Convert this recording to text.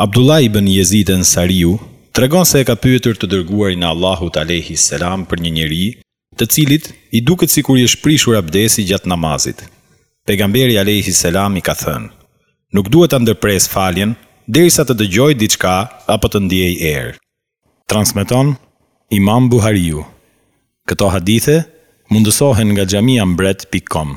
Abdullah ibn Jezid Ensariu tregon se e ka pyetur të Dërguarin e Allahut alejhi selam për një njeri, të cilit i duket sikur i është prishur abdesi gjatë namazit. Pejgamberi alejhi selam i ka thënë, Nuk duhet ta ndërpresë faljen derisa të dëgjojë diçka apo të ndjejë erë. Transmeton Imam Buhariu. Këto hadithe mundësohen nga xhamiambret pikë kom.